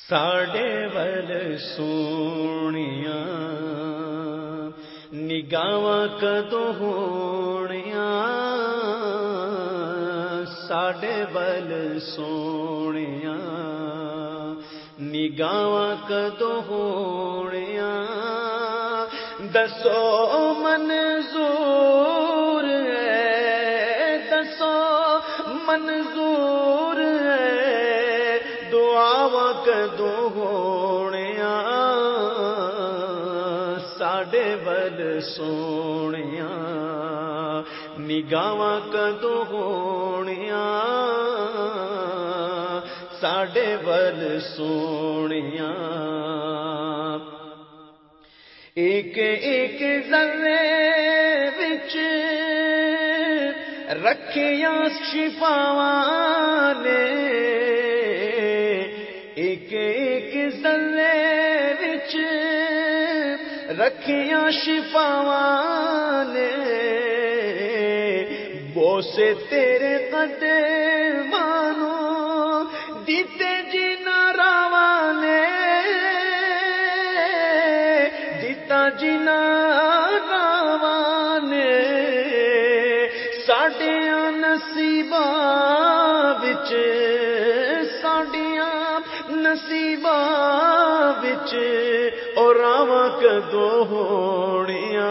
ساڈے ول سونیا نگاواں کدو ہونیا ساڈے ول سونیا نگاواں کدو ہونیا دسو منظور ہے دسو منظور ساڈے بل سونے نگاواں کدو ہونے ساڈے بل سونے ایک ایک ذرے بچ رکھیا شفاوان ایک ایک ذرے بچ رکھیا شفاوان بوسے تیرے قدے مانو دیتے جی ناراوانے جنا نے ساڈیا نصیب ساڈیا نصیب اور کدو ہونیا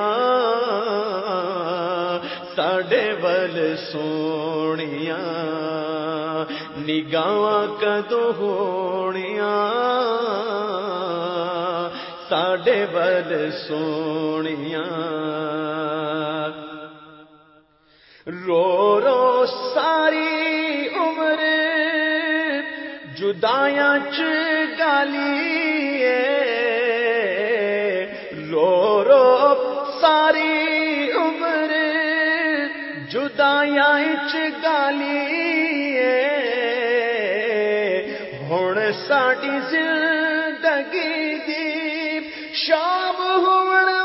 ساڈے بل سونیا نگاہ کدو ہونیا ساڈے بل سونیا رو رو ساری جدایا چالی رو رو ساری عمر جدایا چالی ہوں ساری زندگی دی شام ہونے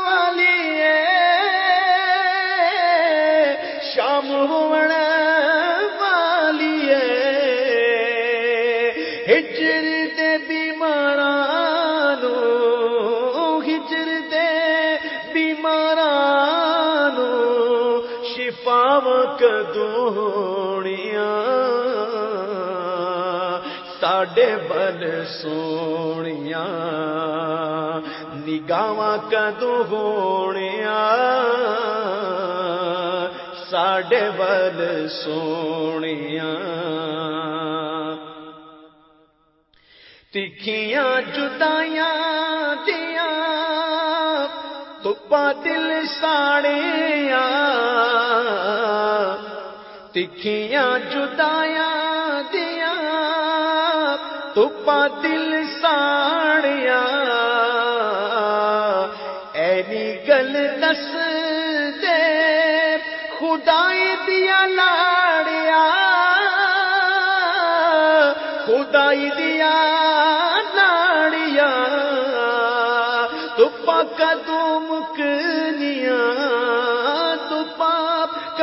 کدوڑیاں ساڈے بل سونیاں نگاواں کدو ساڈے بل سونے تکھیاں جدائیاں دیا تپا دل ساڑیا تکھیاں جدائیاں دیا تپا دل ساڑیا گل دس دے، خدائی دیا لاڑیا خدائی دیا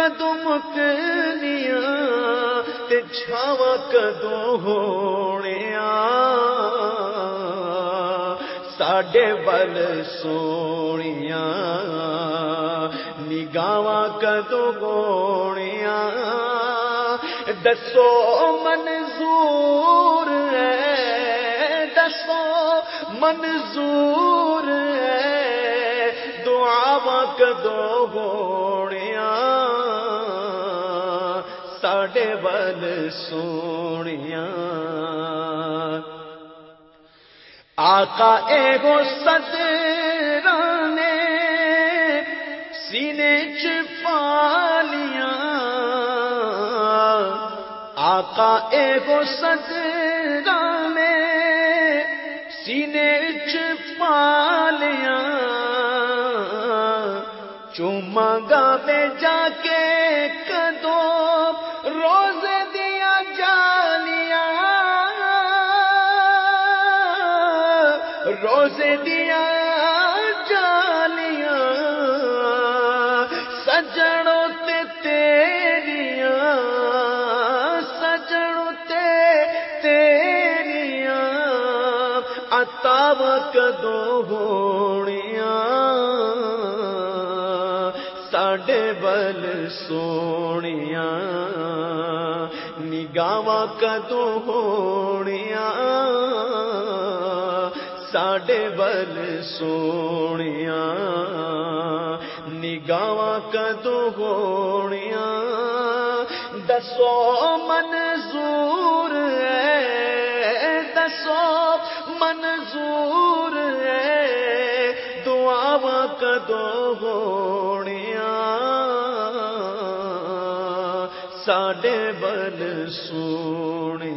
پاپ کدو مکنیا چھاوا کدو ہونے ساڈے بل سونیا نگاواں کدو گوڑیا دسو منظور ہے، دسو منظور ہے دعا کدو گوڑیا ساڈے بل سونیا۔ آقا اے گو نے سینے چ پالیا۔ آقا اے گو نے سینے چ پالیا۔ چوما گا میں جا کے روز دیا جالیا سجڑوں تے تیریاں سجڑوں تے تیریاں اتاب کدو ہونیاں ساڈے بل سونیاں نگاواں کدو ہونیاں ساڈے بل سونیاں نگاواں کدو ہونیاں دسو منظور ہے، دسو منظور ہے دعا کدو ہونیاں ساڈے بل سونی